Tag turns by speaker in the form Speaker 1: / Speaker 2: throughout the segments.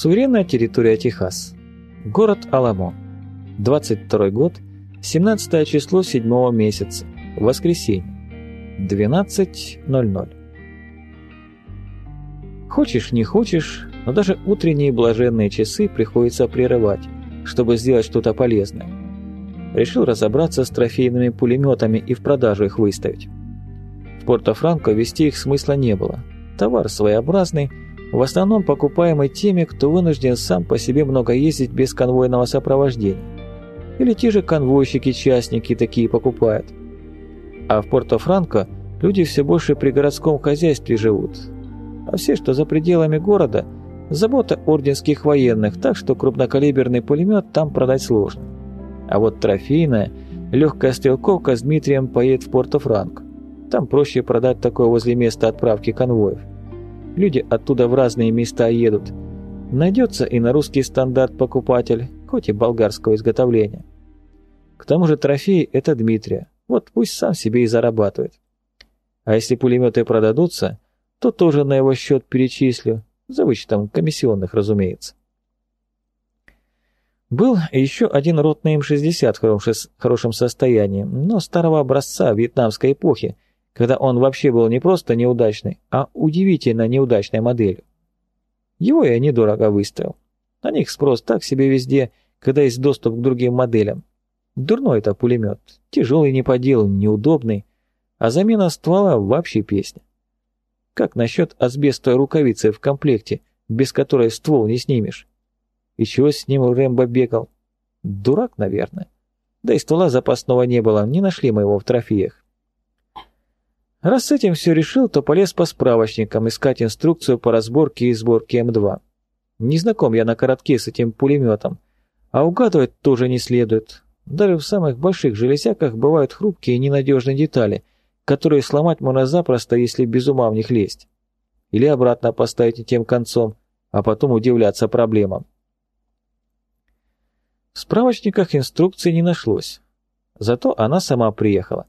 Speaker 1: Суверенная территория Техас. Город Аламо. 22 год, 17 число 7 месяца. Воскресенье. 12.00. Хочешь, не хочешь, но даже утренние блаженные часы приходится прерывать, чтобы сделать что-то полезное. Решил разобраться с трофейными пулеметами и в продажу их выставить. В Порто-Франко вести их смысла не было. Товар своеобразный, в основном покупаемый теми, кто вынужден сам по себе много ездить без конвойного сопровождения. Или те же конвойщики-частники такие покупают. А в Порто-Франко люди все больше при городском хозяйстве живут. А все, что за пределами города, забота орденских военных, так что крупнокалиберный пулемет там продать сложно. А вот трофейная, легкая стрелковка с Дмитрием поедет в Порто-Франко. Там проще продать такое возле места отправки конвоев. Люди оттуда в разные места едут. Найдется и на русский стандарт покупатель, хоть и болгарского изготовления. К тому же трофей – это Дмитрия. Вот пусть сам себе и зарабатывает. А если пулеметы продадутся, то тоже на его счет перечислю, за вычетом комиссионных, разумеется. Был еще один ротный М-60 в хорошем состоянии, но старого образца вьетнамской эпохи, когда он вообще был не просто неудачный, а удивительно неудачной моделью. Его я недорого выставил. На них спрос так себе везде, когда есть доступ к другим моделям. Дурной это пулемет, тяжелый не по делу, неудобный, а замена ствола вообще песня. Как насчет асбестовой рукавицы в комплекте, без которой ствол не снимешь? И чего с ним Рэмбо бегал? Дурак, наверное. Да и ствола запасного не было, не нашли мы его в трофеях. Раз с этим все решил, то полез по справочникам искать инструкцию по разборке и сборке М2. Не знаком я на коротке с этим пулеметом, а угадывать тоже не следует. Даже в самых больших железяках бывают хрупкие и ненадежные детали, которые сломать можно запросто, если без ума в них лезть. Или обратно поставить тем концом, а потом удивляться проблемам. В справочниках инструкции не нашлось. Зато она сама приехала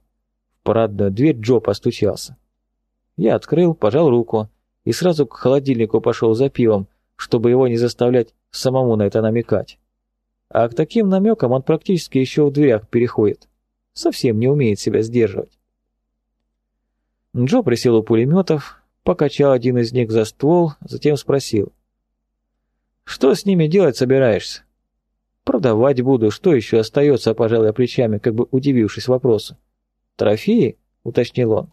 Speaker 1: парадную дверь Джо постучался. Я открыл, пожал руку и сразу к холодильнику пошел за пивом, чтобы его не заставлять самому на это намекать. А к таким намекам он практически еще в дверях переходит. Совсем не умеет себя сдерживать. Джо присел у пулеметов, покачал один из них за ствол, затем спросил. «Что с ними делать собираешься?» «Продавать буду, что еще остается?» – пожал я плечами, как бы удивившись вопросу. «Трофеи?» — уточнил он.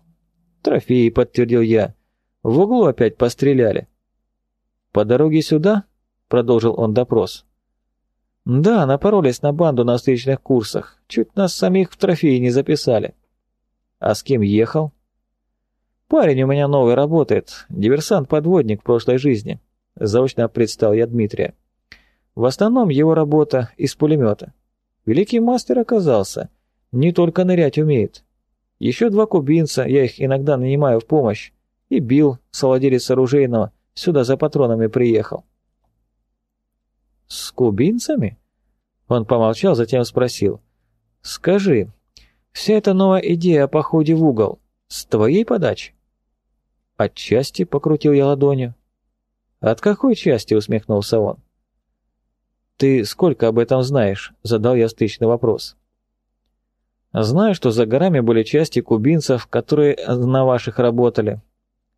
Speaker 1: «Трофеи», — подтвердил я. «В углу опять постреляли». «По дороге сюда?» — продолжил он допрос. «Да, напоролись на банду на встречных курсах. Чуть нас самих в трофеи не записали». «А с кем ехал?» «Парень у меня новый работает, диверсант-подводник в прошлой жизни», — заочно предстал я Дмитрия. В основном его работа из пулемета. Великий мастер оказался. Не только нырять умеет. Еще два кубинца, я их иногда нанимаю в помощь. И Билл, совладелец оружейного, сюда за патронами приехал. «С кубинцами?» Он помолчал, затем спросил. «Скажи, вся эта новая идея о походе в угол с твоей подачи?» «Отчасти», — покрутил я ладонью. «От какой части?» — усмехнулся он. «Ты сколько об этом знаешь?» — задал я стычный вопрос. Знаю, что за горами были части кубинцев, которые на ваших работали.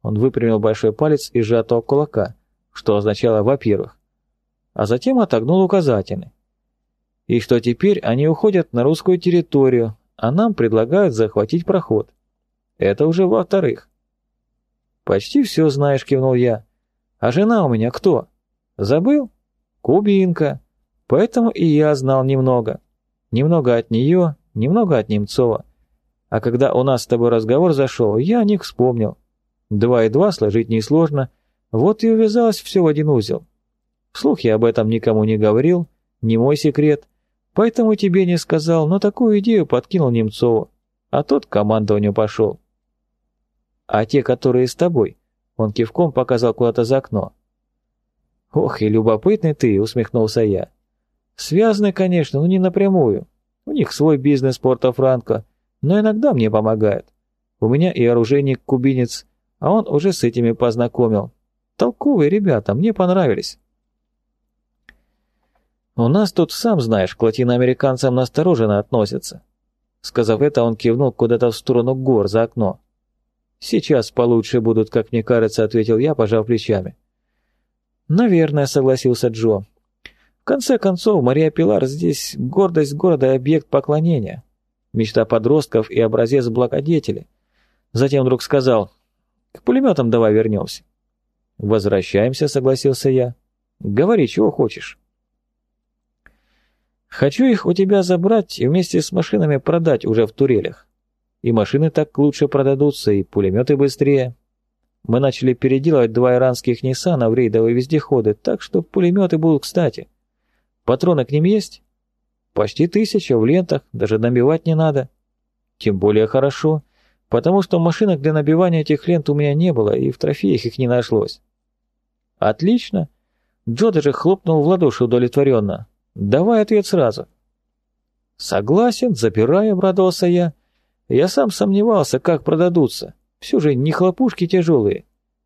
Speaker 1: Он выпрямил большой палец из сжатого кулака, что означало «во-первых», а затем отогнул указательный. И что теперь они уходят на русскую территорию, а нам предлагают захватить проход. Это уже во-вторых. «Почти все знаешь», — кивнул я. «А жена у меня кто? Забыл? Кубинка. Поэтому и я знал немного. Немного от нее, немного от Немцова. А когда у нас с тобой разговор зашел, я о них вспомнил. Два и два сложить несложно, вот и увязалось все в один узел. Вслух я об этом никому не говорил, не мой секрет, поэтому тебе не сказал, но такую идею подкинул Немцову, а тот к командованию пошел. А те, которые с тобой, он кивком показал куда-то за окно. «Ох, и любопытный ты!» — усмехнулся я. «Связаны, конечно, но не напрямую. У них свой бизнес Порто-Франко, но иногда мне помогают. У меня и оружейник-кубинец, а он уже с этими познакомил. Толковые ребята, мне понравились. У нас тут, сам знаешь, к латиноамериканцам настороженно относятся. Сказав это, он кивнул куда-то в сторону гор за окно. «Сейчас получше будут, как мне кажется», — ответил я, пожав плечами. «Наверное», — согласился Джо. «В конце концов, Мария Пилар здесь гордость города и объект поклонения, мечта подростков и образец благодетели». Затем вдруг сказал, «К пулеметам давай вернемся». «Возвращаемся», — согласился я. «Говори, чего хочешь». «Хочу их у тебя забрать и вместе с машинами продать уже в турелях. И машины так лучше продадутся, и пулеметы быстрее. Мы начали переделывать два иранских Ниссана в рейдовые вездеходы, так что пулеметы будут кстати. Патроны к ним есть? Почти тысяча в лентах, даже набивать не надо. Тем более хорошо, потому что машинок для набивания этих лент у меня не было, и в трофеях их не нашлось. Отлично. Джо даже хлопнул в ладоши удовлетворенно. Давай ответ сразу. Согласен, запирай, обрадовался я. Я сам сомневался, как продадутся. Все же не хлопушки тяжелые.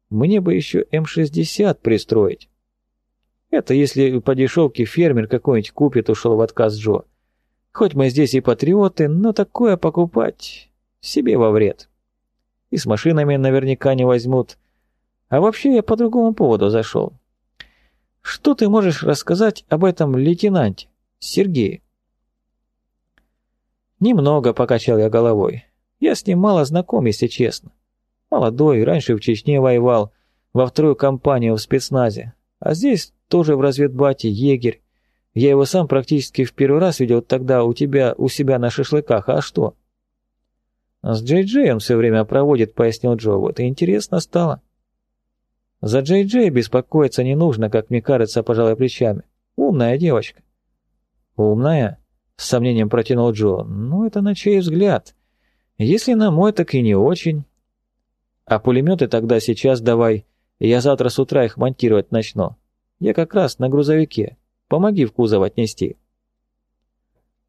Speaker 1: Мне бы еще М-60 пристроить. Это если по дешевке фермер какой-нибудь купит, ушел в отказ Джо. Хоть мы здесь и патриоты, но такое покупать себе во вред. И с машинами наверняка не возьмут. А вообще я по другому поводу зашел. Что ты можешь рассказать об этом лейтенанте, Сергее? Немного покачал я головой. Я с ним мало знаком, если честно. Молодой, раньше в Чечне воевал, во вторую компанию в спецназе. А здесь тоже в разведбате егерь. Я его сам практически в первый раз видел тогда у тебя, у себя на шашлыках. А что? С Джей Джей он все время проводит, пояснил Джо. Вот и интересно стало. За Джей Джей беспокоиться не нужно, как мне кажется, пожалуй, плечами. Умная девочка. Умная? С сомнением протянул Джо. «Ну, это на чей взгляд? Если на мой, так и не очень. А пулеметы тогда сейчас давай. Я завтра с утра их монтировать начну. Я как раз на грузовике. Помоги в кузов отнести».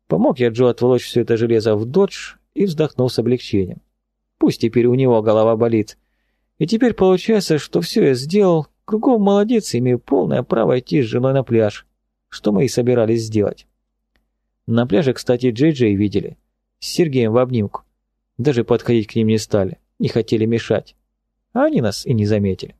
Speaker 1: Помог я Джо отволочь все это железо в додж и вздохнул с облегчением. Пусть теперь у него голова болит. И теперь получается, что все я сделал, кругом молодец, имею полное право идти с женой на пляж, что мы и собирались сделать. На пляже, кстати, Джей-Джей видели. С Сергеем в обнимку. Даже подходить к ним не стали, не хотели мешать. А они нас и не заметили.